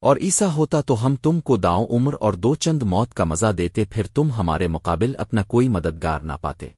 اور ایسا ہوتا تو ہم تم کو داؤں عمر اور دو چند موت کا مزہ دیتے، پھر تم ہمارے مقابل اپنا کوئی مددگار نہ پاتے۔